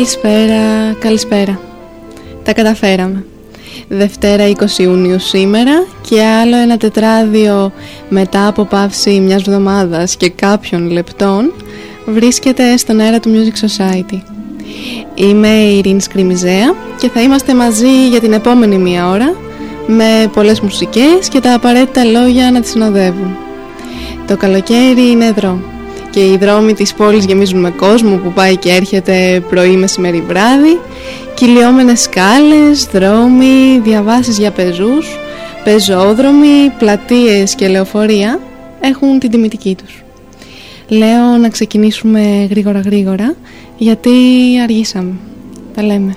Καλησπέρα, καλησπέρα. Τα καταφέραμε. Δευτέρα 20 Ιουνίου σήμερα και άλλο ένα τετράδιο μετά από πάυση μιας εβδομάδας και κάποιων λεπτών βρίσκεται στον αέρα του Music Society. Είμαι η Ειρήνη Σκριμιζέα και θα είμαστε μαζί για την επόμενη μία ώρα με πολλές μουσικές και τα απαραίτητα λόγια να τις συνοδεύουν. Το καλοκαίρι είναι εδώ και οι δρόμοι της πόλης γεμίζουν με κόσμο που πάει και έρχεται πρωί, μεσημέρι, βράδυ. Κυλιόμενες σκάλες, δρόμοι, διαβάσεις για πεζούς πεζόδρομοι, πλατείες και λεωφορεία έχουν την τιμητική τους. Λέω να ξεκινήσουμε γρήγορα γρήγορα γιατί αργήσαμε. Τα λέμε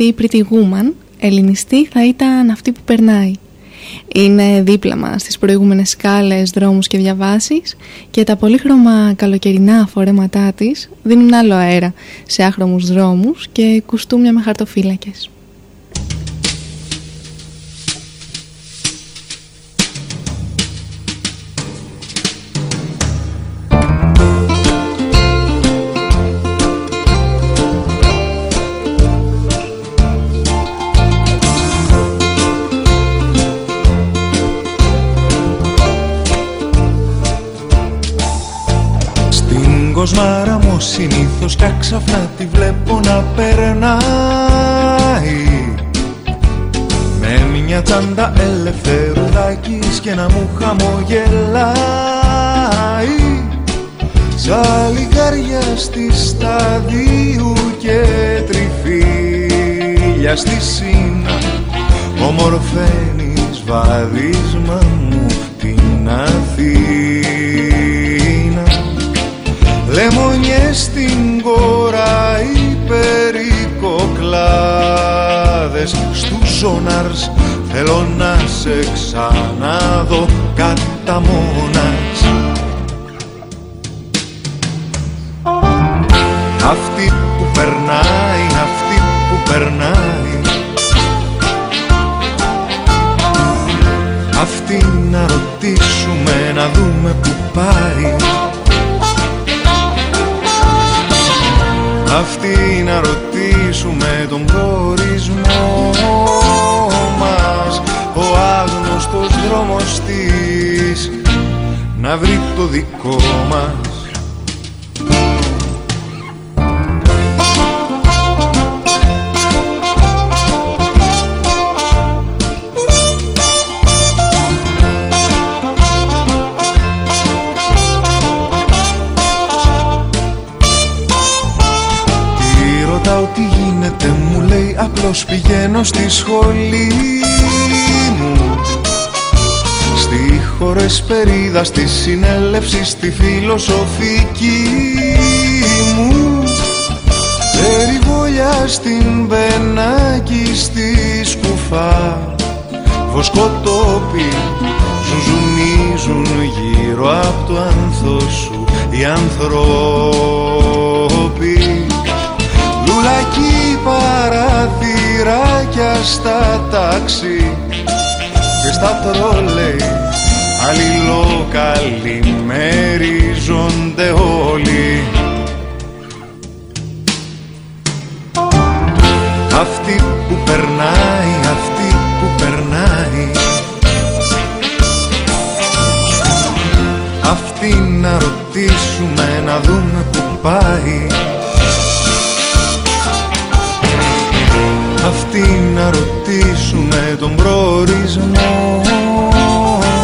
αυτή η Pretty Woman ελληνιστή θα ήταν αυτή που περνάει. Είναι δίπλα μας στις προηγούμενες σκάλες, δρόμους και διαβάσεις και τα πολύχρωμα καλοκαιρινά φορέματά της δίνουν άλλο αέρα σε άχρωμους δρόμους και κουστούμια με χαρτοφύλακες. Συνήθως κι ξαφνά τη βλέπω να περνάει. Με μια τσάντα ελευθερουδάκης και να μου χαμογελάει. Σαν λιγάρια στη σταδίου και τριφύλια στη σύνα Ομορφαίνεις βαδίσμα μου την Αθήνα. Λεμονιές στην κόρα υπερικοκλάδες Στους ζώναρς θέλω να σε ξαναδώ κατά μόνας. Αυτή που περνάει, αυτή που περνάει. Αυτή να ρωτήσουμε να δούμε που πάει Αυτή να ρωτήσουμε τον προορισμό μας Ο άγνωστος δρόμος της. Να βρει το δικό μας Απλώς πηγαίνω στη σχολή μου. Στη χωρεσπερίδα, στη συνέλευση, στη φιλοσοφική μου. Περιβολιά στην Μπενάκη, στη Σκουφά. Βοσκοτόπι ζουζουνίζουν γύρω από το άνθο σου οι ανθρώποι Λουλακί παραθυράκια στα τάξη. Και στα τρόλεϊ αλληλοκαλημερίζονται όλοι. Αυτή που περνάει, αυτή που περνάει. Αυτή να ρωτήσουμε να δούμε που πάει Αυτή να ρωτήσουμε τον προορισμό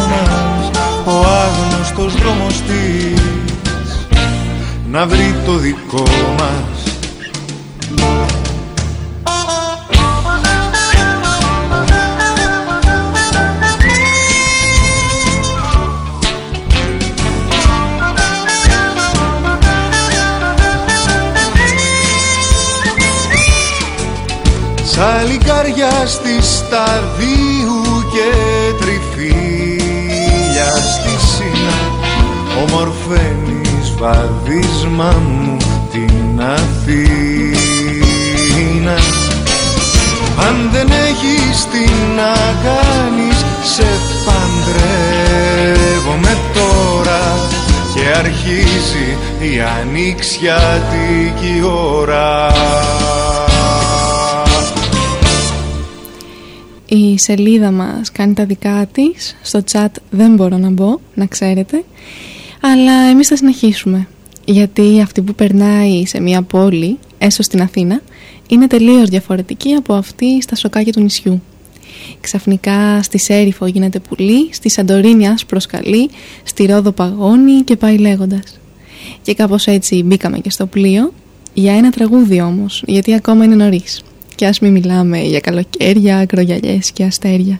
μας. Ο άγνωστος δρόμος της. Να βρει το δικό μας Σαν λικάρια στη σταδίου και τριφύλια στη σύνα ομορφαίνεις βαδίσμα μου την Αθήνα. Αν δεν έχεις τι να κάνεις σε παντρεύομαι τώρα. Και αρχίζει η ανοιξιάτικη ώρα Η σελίδα μας κάνει τα δικά της. Στο chat δεν μπορώ να μπω, να ξέρετε. Αλλά εμείς θα συνεχίσουμε. Γιατί αυτή που περνάει σε μια πόλη, έστω στην Αθήνα Είναι τελείως διαφορετική από αυτή στα σοκάκια του νησιού. Ξαφνικά στη Σέριφο γίνεται πουλί Στη Σαντορίνη άσπρο σκαλί Στη Ρόδο παγώνει και πάει λέγοντας. Και κάπως έτσι μπήκαμε και στο πλοίο. Για ένα τραγούδι όμως Γιατί ακόμα είναι νωρίς και ας μην μιλάμε για καλοκαίρια, ακρογιαλιές και αστέρια.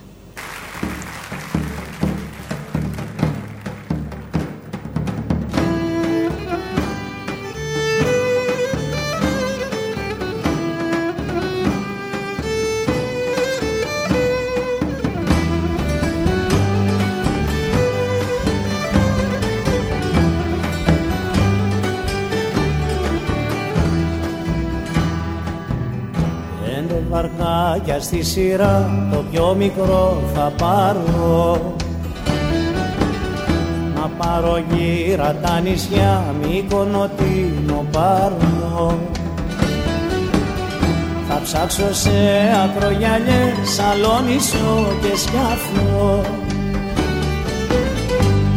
Στη σειρά το πιο μικρό θα πάρω. Να πάρω γύρα τα νησιά Μύκονο Τίνο πάρω. Θα ψάξω σε ακρογιαλιές Σαλόνισο και σκάφο.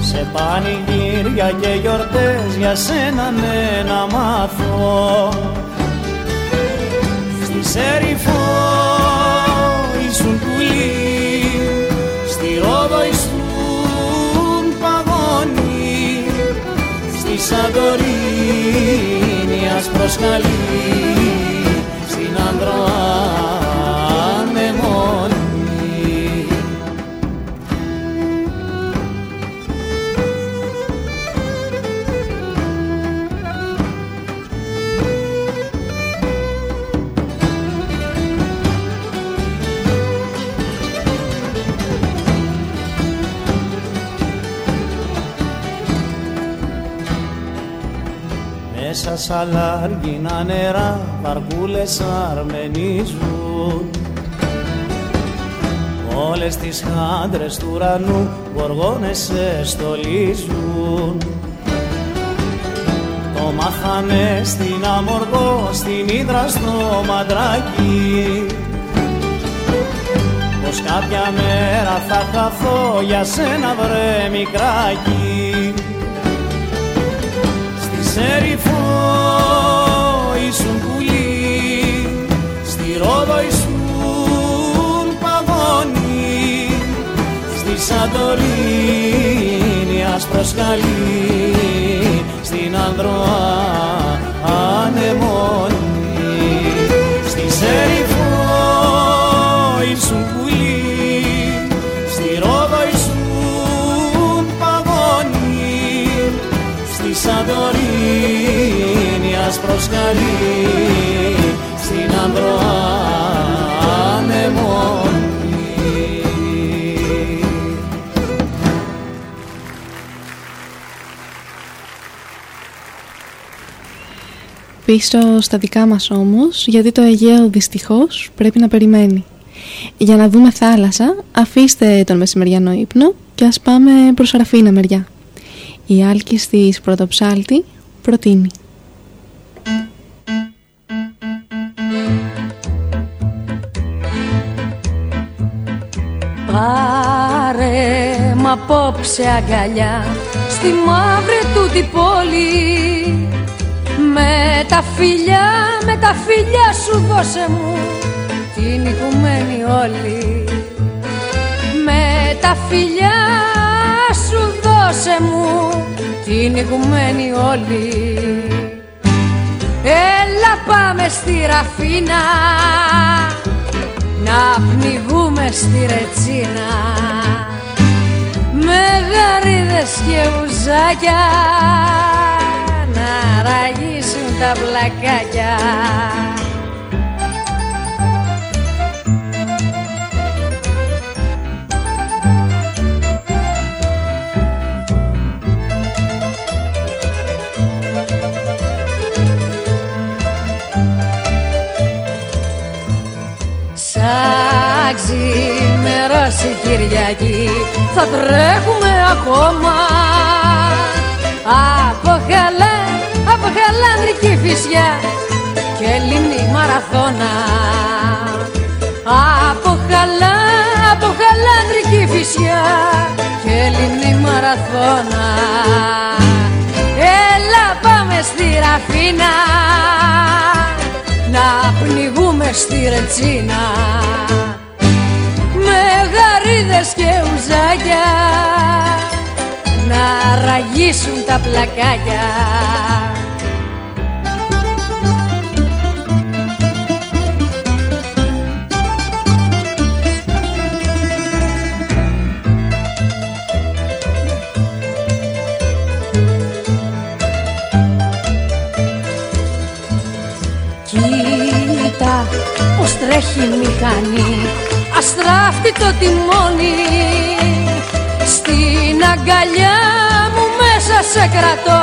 Σε πανηγύρια και γιορτές για σένα ναι να μάθω. Στη Σεριφό Στη Σαντορίνη προσκαλεί Στην Ανδροά Μέσα σ' αλάργινα νερά βαρκούλες αρμενίζουν Όλες τις χάντρες του ουρανού γοργόνες σε στολίζουν Το μάθανε στην Αμοργό, στην Ήδρα στο Μαντράκι. Πως κάποια μέρα θα χαθώ για σένα βρε μικράκι. Σεριφό στη Σαντορίνη άσπροσκαλί, στην Ανδροά ανεμόνι, στη Σεριφό ήσουν πουλί, στη Ρόδο ήσουν παγόνι, στη Σαντορίνη προσκαλεί στην Ανδροά Πίσω στα δικά μας όμως, γιατί το Αιγαίο δυστυχώς πρέπει να περιμένει. Για να δούμε θάλασσα, αφήστε τον μεσημεριανό ύπνο και ας πάμε προς Αραφίνα μεριά. Η άλκης της πρωτοψάλτη προτείνει. Πάρε μ' απόψε αγκαλιά στη μαύρη του την πόλη με τα φιλιά, με τα φιλιά σου δώσε μου την οικουμένη όλη. Με τα φιλιά σου δώσε μου την οικουμένη όλη. Έλα πάμε στη Ραφίνα να πνιγούμε στη ρετσίνα. Με γαρίδες και ουζάκια να ραγίσουν τα πλακάκια Σαν ξημερώσει Κυριακή θα τρέχουμε ακόμα. Από χαλά, από χαλάνδρικη φυσιά και λίμνη μαραθώνα. Από χαλά, από χαλάνδρικη φυσιά και λίμνη μαραθώνα. Έλα πάμε στη Ραφίνα να πνιγούμε στη ρετσίνα. Με γαρίδες και ουζάκια να ραγίσουν τα πλακάκια τρέχει μηχανή. Αστράφτει το τιμόνι. Στην αγκαλιά μου μέσα σε κρατώ.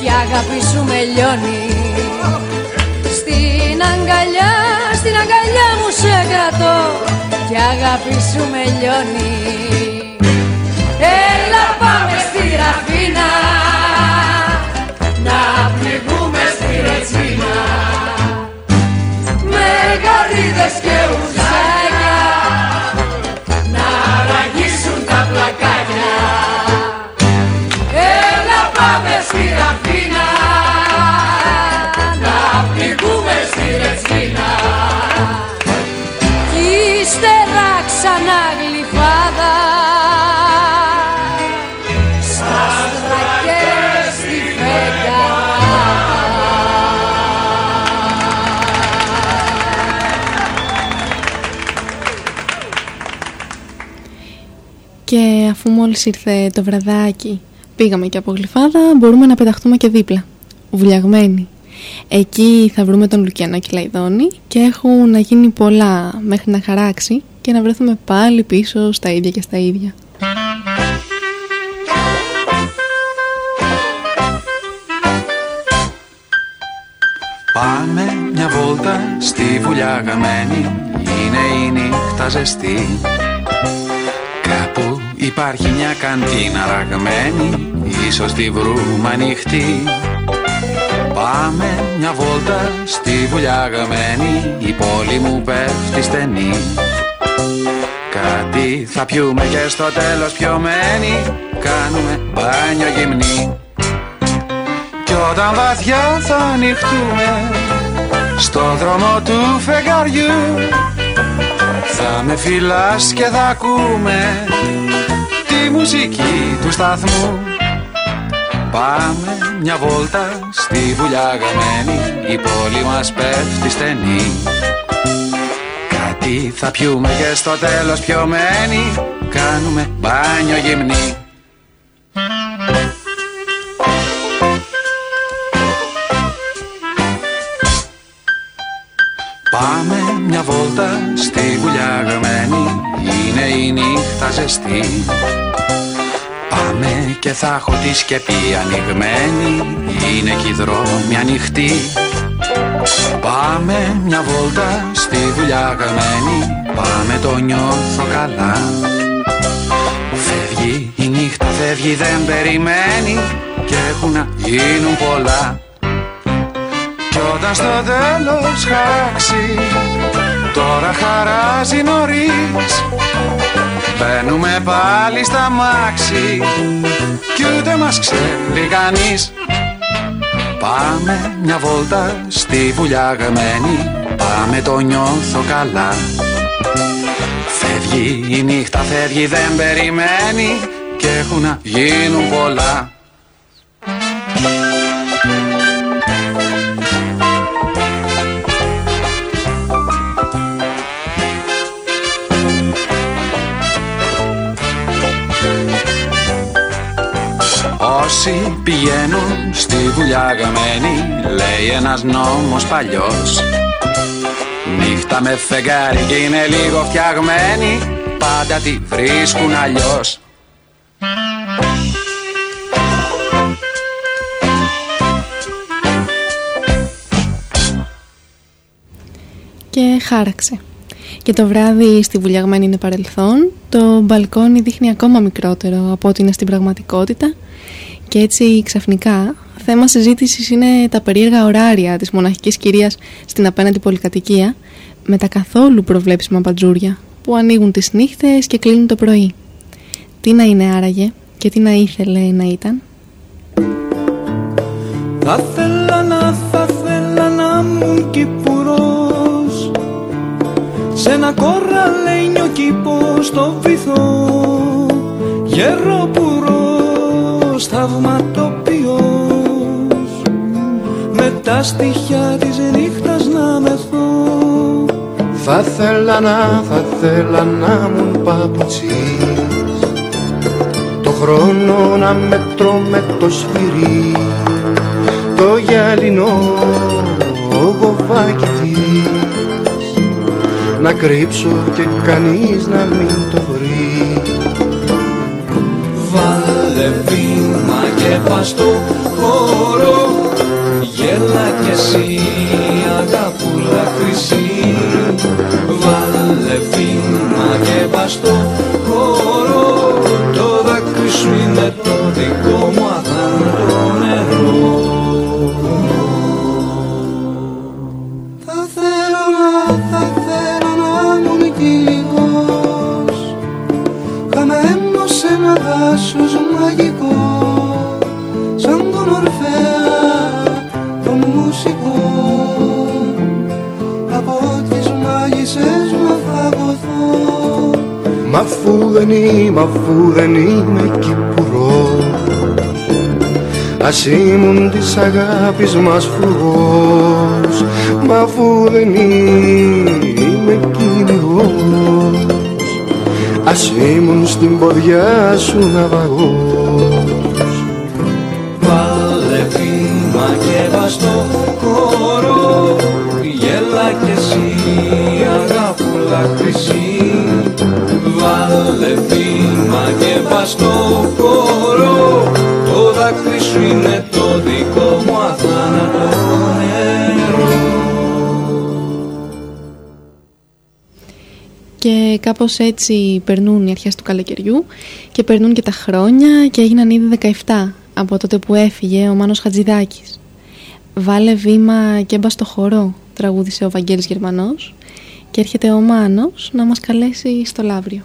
Και αγάπη σου με λιώνει. Στην αγκαλιά, στην αγκαλιά κρατώ. Κι αγάπη σου με λιώνει. Έλα πάμε στη Ραφίνα. Να πνιγούμε στη Ρετσίνα. με γαρίδες και ουζάκια αφού μόλις ήρθε το βραδάκι πήγαμε και από γλυφάδα μπορούμε να πεταχτούμε και δίπλα. Βουλιαγμένοι. Εκεί θα βρούμε τον Λουκιανό Κυλαϊδόνη και έχουν να γίνει πολλά μέχρι να χαράξει και να βρεθούμε πάλι πίσω στα ίδια και στα ίδια. Πάμε μια βόλτα στη βουλιά γαμένη Είναι η νύχτα ζεστή. Κάπου υπάρχει μια καντίνα ραγμένη Ίσως τη βρούμε ανοιχτή. Πάμε μια βόλτα στη βουλιά γαμένη Η πόλη μου πέφτει στενή. Κάτι θα πιούμε και στο τέλος πιωμένοι Κάνουμε μπάνιο γυμνή. Κι όταν βαθιά θα ανοιχτούμε Στο δρόμο του φεγγαριού Θα με φυλάς και θα ακούμε Τη μουσική του σταθμού. Πάμε μια βόλτα στη βουλιά γαμένη Η πόλη μας πέφτει στενή. Κάτι θα πιούμε και στο τέλος πιωμένοι Κάνουμε μπάνιο γυμνή. Πάμε μια βόλτα στη βουλιά γαμένη Είναι η νύχτα ζεστή. Πάμε και θα έχω τη σκεπή ανοιγμένη. Είναι κι οι δρόμοι ανοιχτοί Πάμε μια βόλτα στη δουλειά γαμμένη. Πάμε το νιώθω καλά. Φεύγει η νύχτα φεύγει δεν περιμένει. Και έχουν να γίνουν πολλά. Κι όταν στο τέλος χαράξει Τώρα χαράζει νωρίς Μπαίνουμε πάλι στα μάξι Κι ούτε μας ξέρει κανείς. Πάμε μια βόλτα στη βουλιά γαμένη Πάμε το νιώθω καλά. Φεύγει η νύχτα φεύγει δεν περιμένει Και έχουν να γίνουν πολλά Όσοι πηγαίνουν στη βουλιά γαμένη Λέει ένας νόμος παλιός. Νύχτα με φεγγάρι και είναι λίγο φτιαγμένη Πάντα τη βρίσκουν αλλιώς. Και χάραξε. Και το βράδυ στη βουλιαγμένη είναι παρελθόν, το μπαλκόνι δείχνει ακόμα μικρότερο από ό,τι είναι στην πραγματικότητα και έτσι ξαφνικά θέμα συζήτησης είναι τα περίεργα ωράρια της μοναχικής κυρίας στην απέναντι πολυκατοικία με τα καθόλου προβλέψιμα μπατζούρια που ανοίγουν τις νύχτες και κλείνουν το πρωί. Τι να είναι άραγε και τι να ήθελε να ήταν; Θα θέλα να, θα θέλα να μου κυπουρός Σ' ένα κοραλένιο κήπο στο βυθό Γεροπουρός, θαυματοποιός. Με τα στοιχιά της νύχτας να μεθώ. Θα θέλα να, θα θέλα να μου παπουτσίς Το χρόνο να μετρώ με το σφυρί Το γυαλινό γοβάκι της. Να κρύψω και κανείς να μην το βρει σε βήμα και παστο χώρο. Γέλα κι εσύ αγαπούλα χρυσή. Βάλε βήμα και παστο χώρο. Το δάκρυ σου είναι το δικό μου αφού δεν είμαι, αφού δεν είμαι κυπουρός Ας ήμουν της αγάπης μας φουρός Μα αφού δεν είμαι κυνηγός Ας ήμουν στην ποδιά σου ναυαγός. Βάλε βήμα και βαστό χώρο Γέλα κι εσύ αγάπουλα χρυσή Βάλε βήμα και βαστό χώρο. Το δάκρυς σου είναι το δικό μου αθάνατο νερό. Και κάπως έτσι περνούν οι αρχές του καλοκαιριού και περνούν και τα χρόνια και έγιναν ήδη 17 από τότε που έφυγε ο Μάνος Χατζηδάκης. Βάλε βήμα και έμπα στο χορό, τραγούδισε ο Βαγγέλης Γερμανός και έρχεται ο Μάνος να μας καλέσει στο Λαύριο.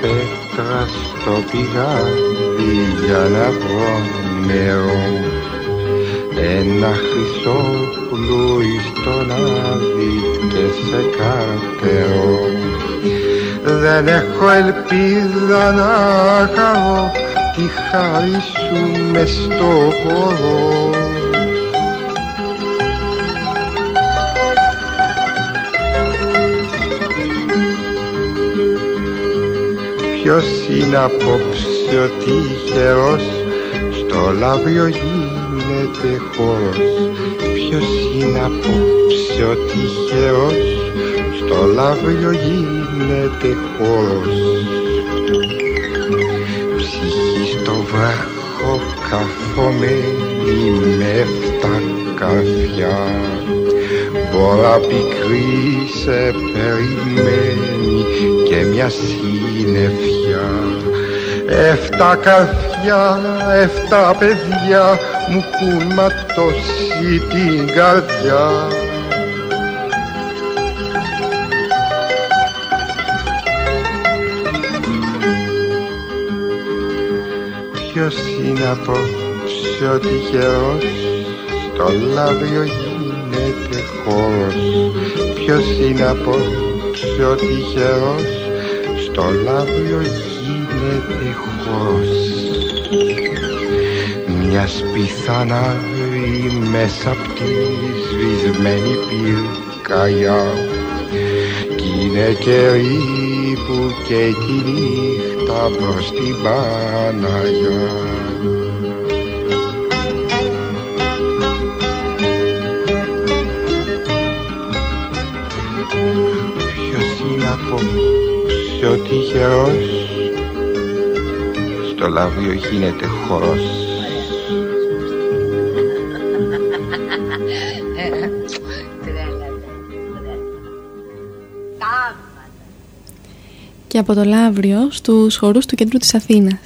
Πέτρα στο πηγάδι για να βρω νερό. Ένα χρυσό πλούι στον άδει και σε καρτερό Δεν έχω ελπίδα να χαρώ τη χάρη σου μες στο χώρο Ποιος είναι απόψε ο τυχερός Στο λαύριο γίνεται χώρος. Ποιος είναι απόψε ο τυχερός Στο λαύριο γίνεται χώρος. Ψυχή στο βράχο καθομένη με εφτά καρφιά Μπόρα πικρή σε περιμένει και μια συννεφιά Εφτά καρδιά, εφτά παιδιά μου έχουν ματώσει την καρδιά. Ποιος είναι απόψε ο τυχερός στο λαύριο γίνεται χώρος. Ποιος είναι απόψε ο τυχερός στο λαύριο γίνεται χώρος Μιας σπιθανάρη μέσα απ' τη σβησμένη πυρκαγιά. Κι είναι καιροί που και τη νύχτα προς την Παναγιά. Ποιος είναι απόψε ο τυχερός; Στο λαβείο γίνεται χορός και από το Λαύριο στους χορούς του κέντρου της Αθήνας.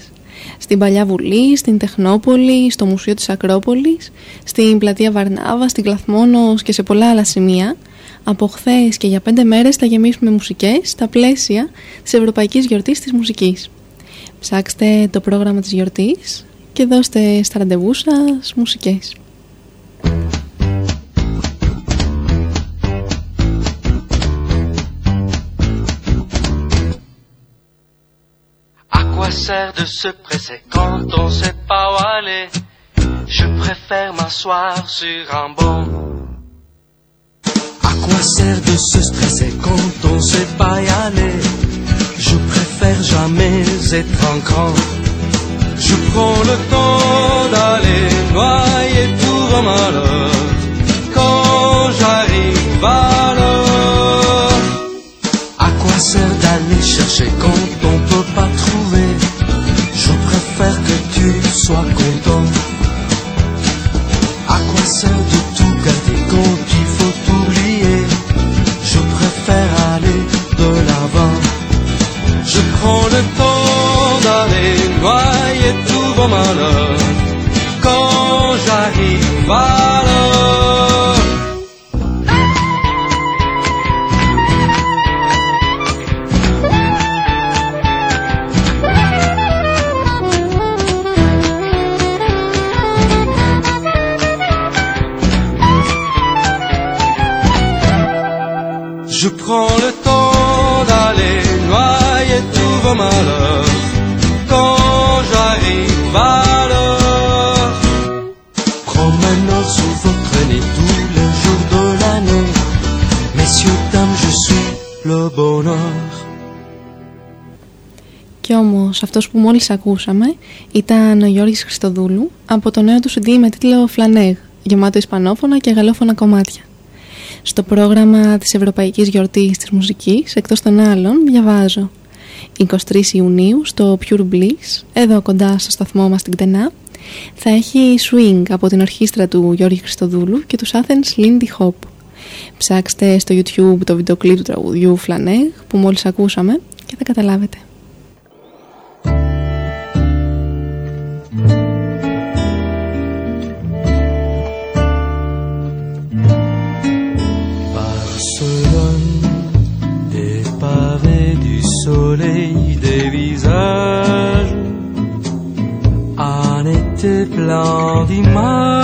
Στην Παλιά Βουλή, στην Τεχνόπολη, στο Μουσείο της Ακρόπολης, στην Πλατεία Βαρνάβα, στην Κλαθμόνος και σε πολλά άλλα σημεία. Από χθες και για πέντε μέρες θα γεμίσουμε μουσικές στα πλαίσια της Ευρωπαϊκής Γιορτής της Μουσικής. Ψάξτε το πρόγραμμα της γιορτής και δώστε στα ραντεβού σας μουσικές. À quoi sert de se presser quand on sait pas où aller Je préfère m'asseoir sur un banc. À quoi sert de se stresser quand on sait pas y aller jamais être encore. Je prends le temps d'aller noyer tout vos malheur. Quand j'arrive alors, à quoi sert d'aller chercher quand on peut pas trouver? Je préfère que tu sois content. À quoi sert de Κι όμως αυτός που μόλις ακούσαμε ήταν ο Γιώργης Χριστοδούλου από το νέο του CD με τίτλο Φλανέγ, γεμάτο ισπανόφωνα και γαλλόφωνα κομμάτια. Στο πρόγραμμα της Ευρωπαϊκής Γιορτής της Μουσικής, εκτός των άλλων, διαβάζω 23 Ιουνίου στο Pure Bliss, εδώ κοντά στο σταθμό μας στην Κτενά, θα έχει swing από την ορχήστρα του Γιώργη Χριστοδούλου και τους Athens Lindy Hop. Ψάξτε στο YouTube το βίντεο του τραγουδιού Φλανέγ που μόλις ακούσαμε και θα καταλάβετε. Soleil des visages, un été plein d'images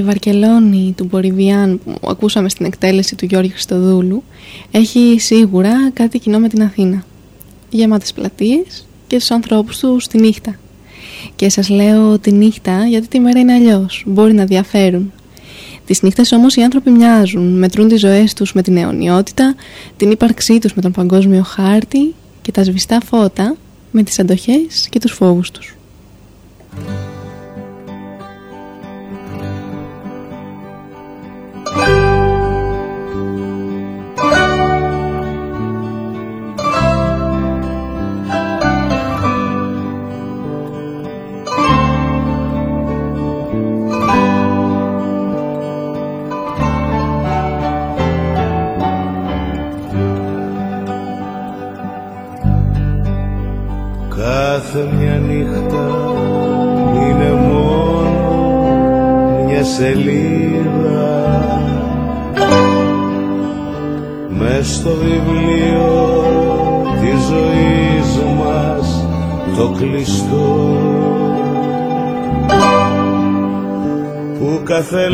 η Βαρκελόνη του Μποριβιάν που ακούσαμε στην εκτέλεση του Γιώργη Χριστοδούλου έχει σίγουρα κάτι κοινό με την Αθήνα. Γεμάτες πλατείες και τους ανθρώπους του στη νύχτα. Και σας λέω τη νύχτα γιατί τη μέρα είναι αλλιώς, μπορεί να διαφέρουν. Τις νύχτες όμως οι άνθρωποι μοιάζουν, μετρούν τις ζωές τους με την αιωνιότητα, την ύπαρξή τους με τον παγκόσμιο χάρτη και τα σβηστά φώτα με τις αντοχές και τους φόβους τους.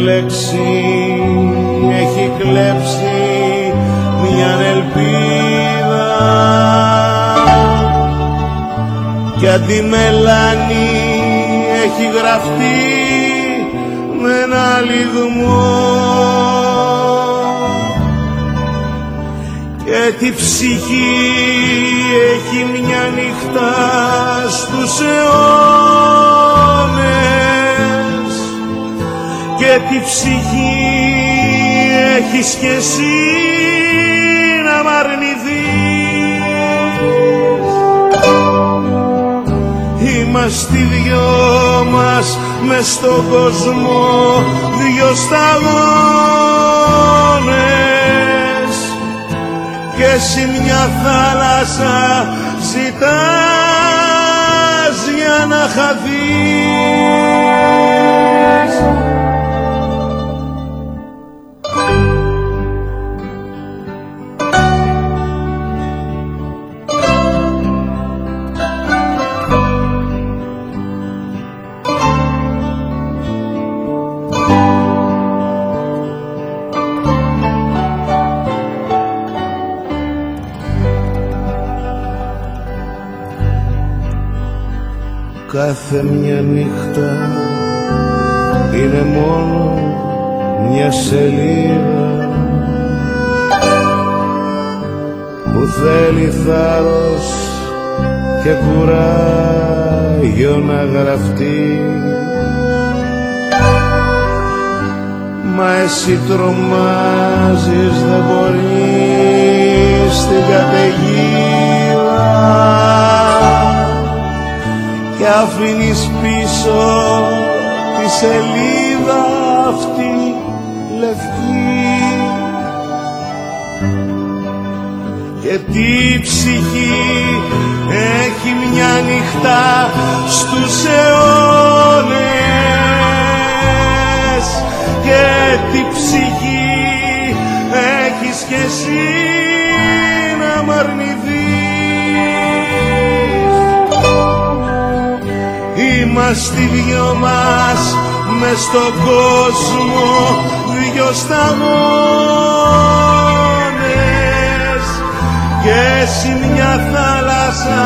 Λέξη έχει κλέψει μια ελπίδα. Και αντιμελάνη έχει γραφτεί με ένα λιγμό. Και τη ψυχή έχει μια νύχτα στους αιώνες τη ψυχή έχεις κι εσύ να μ' αρνηθείς. Είμαστε δυο μας μες στον κόσμο δυο σταγόνες και εσύ μια θάλασσα ζητάς για να χαθείς κάθε μια νύχτα είναι μόνο μια σελίδα που θέλει θάρρος και κουράγιο να γραφτεί. Μα εσύ τρομάζεις δεν μπορείς την καταιγίδα και αφήνεις πίσω τη σελίδα αυτή λευκή. Και τι ψυχή έχει μια νυχτά στους αιώνες. Και τι ψυχή έχεις κι εσύ Είμαστε δυο μας μες στον κόσμο δυο σταγόνες και εσύ μια θάλασσα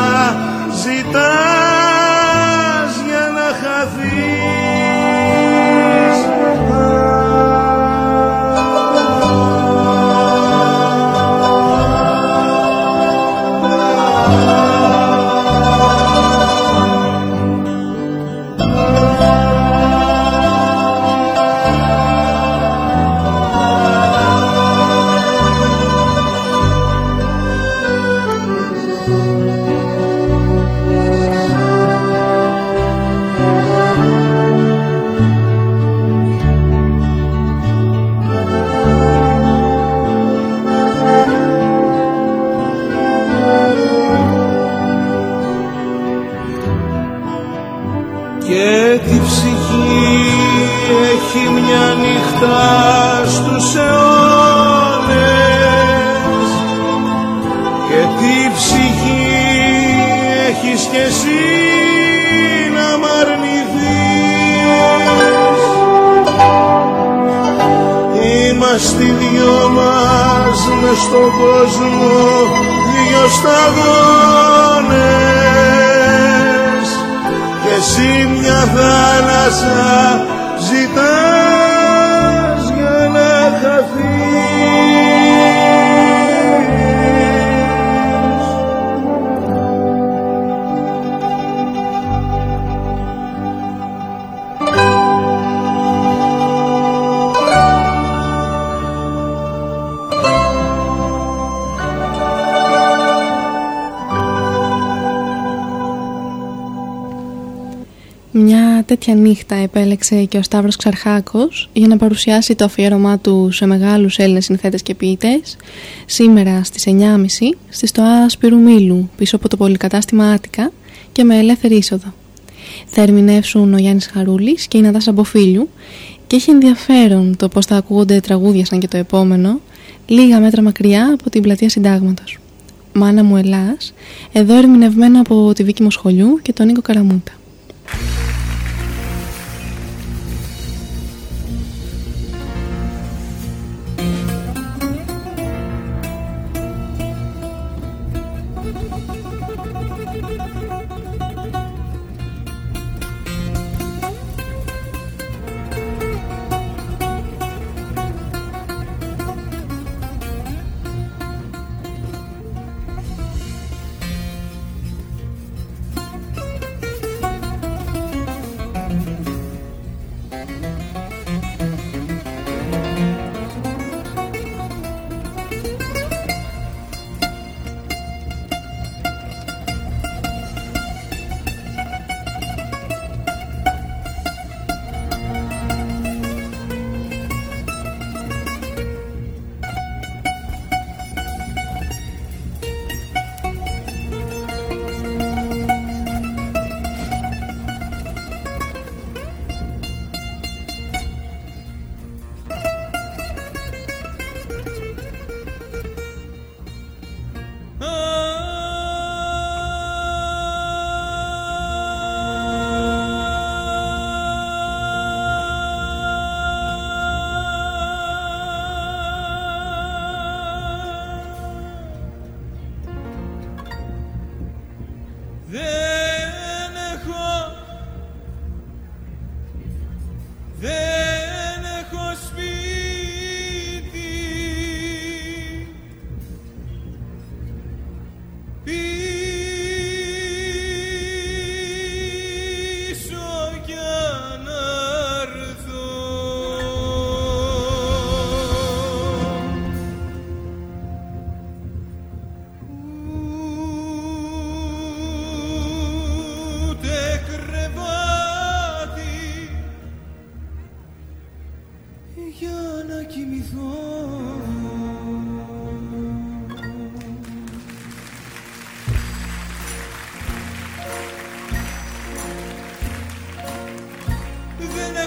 στον κόσμο δυο σταγόνες. Και εσύ μια θάλασσα ζητάς τέτοια νύχτα επέλεξε και ο Σταύρος Ξαρχάκος για να παρουσιάσει το αφιέρωμά του σε μεγάλους Έλληνες συνθέτες και ποιητές σήμερα στις 9.30 στη Στοά Σπυρού Μήλου πίσω από το πολυκατάστημα Άτικα και με ελεύθερη είσοδο. Θα ερμηνεύσουν ο Γιάννης Χαρούλης και η Νατάσα Μποφίλιου και έχει ενδιαφέρον το πώς θα ακούγονται τραγούδια σαν και το επόμενο λίγα μέτρα μακριά από την πλατεία Συντάγματος. Μάνα μου Ελλάς, εδώ ερμηνευμένο από τη Βίκη Μοσχολιού και τον Νίκο Καραμούτα.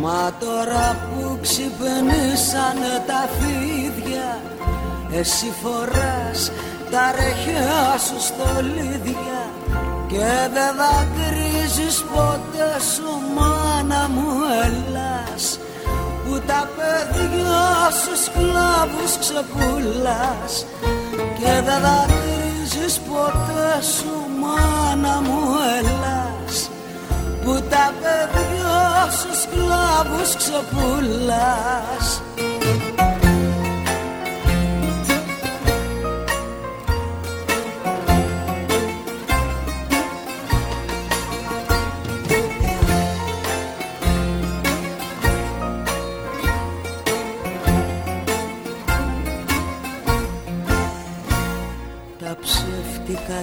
Μα τώρα που ξυπνήσανε τα φίδια Εσύ φοράς τα ρεχιά σου στολίδια Και δεν δακρύζεις ποτέ σου μάνα μου Ελλάς Που τα παιδιά σου σκλάβους ξεπουλάς και δεν δακρύζεις ποτέ σου μάνα μου Ελλάς που τα παιδιά σου σκλάβους ξεπουλάς.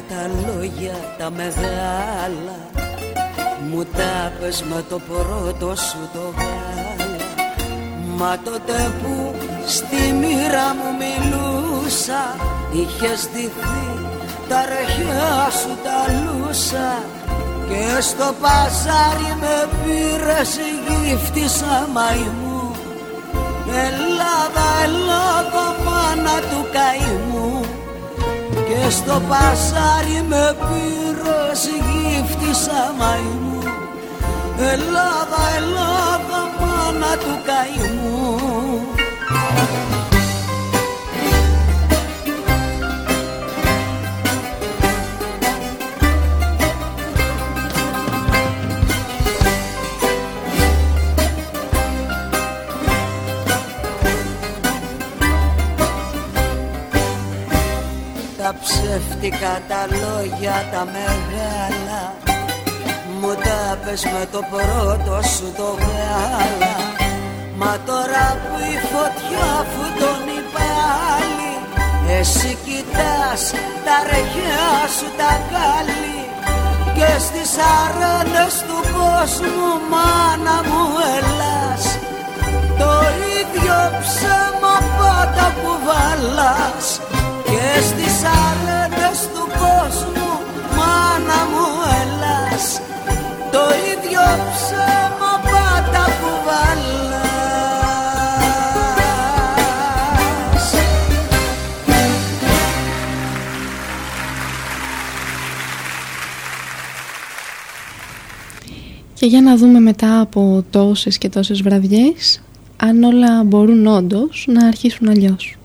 Τα λόγια τα μεγάλα Μου τα πες με το πρώτο σου το γάλα. Μα τότε που στη μοίρα μου μιλούσα Είχες ντυθεί τα ρεχιά σου τα λούσα. Και στο παζάρι με πήρες γύφτησα μαϊμού. Ελλάδα, Ελλάδα, μάνα του καημού. Και στο πασάρι με πήρες γύφτησα μαϊμού Ελλάδα, Ελλάδα, μάνα του καημού. Τα ψεύτικα τα λόγια τα μεγάλα μου τα πες με το πρώτο σου το γάλα Μα τώρα που η φωτιά φουτώνει πάλι Εσύ κοιτάς τα ρεχιά σου τα κάλλη. Και στις αρένες του κόσμου μάνα μου ελάς Το ίδιο ψέμα πάντα κουβαλάς και στις αρέτες του κόσμου μάνα μου ελάς το ίδιο ψέμα πάντα κουβαλάς Και για να δούμε μετά από τόσες και τόσες βραδιές αν όλα μπορούν όντως να αρχίσουν αλλιώς.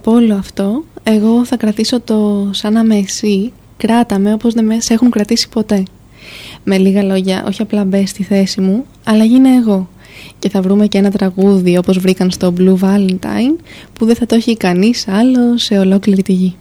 Από όλο αυτό εγώ θα κρατήσω το σαν να με εσύ κράτα με όπως δεν με σε έχουν κρατήσει ποτέ. Με λίγα λόγια όχι απλά μπες στη θέση μου αλλά γίνε εγώ. Και θα βρούμε και ένα τραγούδι όπως βρήκαν στο Blue Valentine που δεν θα το έχει κανείς άλλο σε ολόκληρη τη γη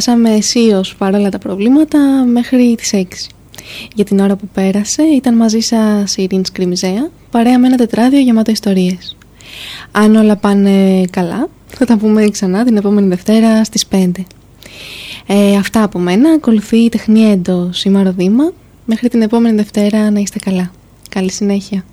Φτάσαμε αισίως παρόλα τα προβλήματα μέχρι τις 6. Για την ώρα που πέρασε ήταν μαζί σας η Ειρήνης Σκριμιζέα, παρέα με ένα τετράδιο γεμάτο ιστορίες. Αν όλα πάνε καλά, θα τα πούμε ξανά την επόμενη Δευτέρα στις 5. Ε, αυτά από μένα, ακολουθεί η τεχνία εντός σήμερα Δήμα. Μέχρι την επόμενη Δευτέρα να είστε καλά. Καλή συνέχεια.